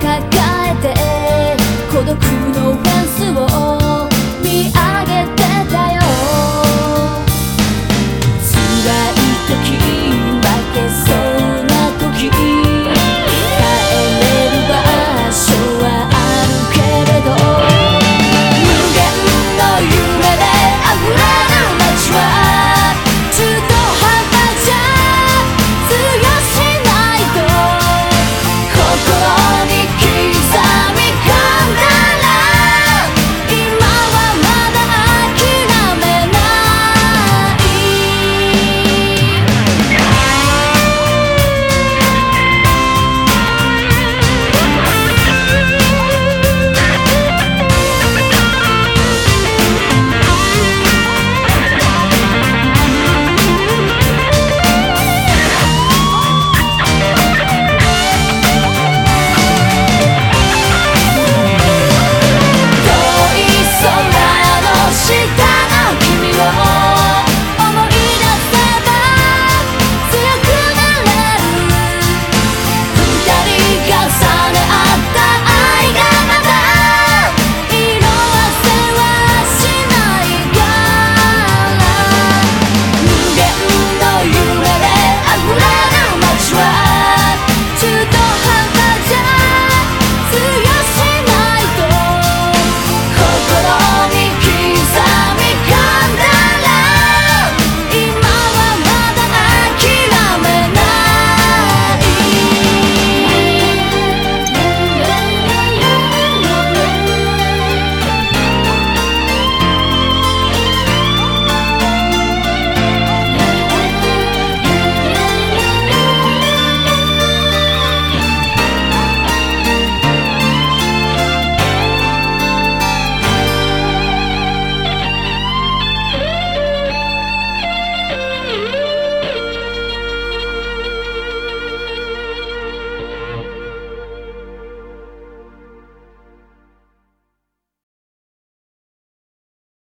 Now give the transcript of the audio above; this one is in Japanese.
抱えて孤独のフェンスを見上げ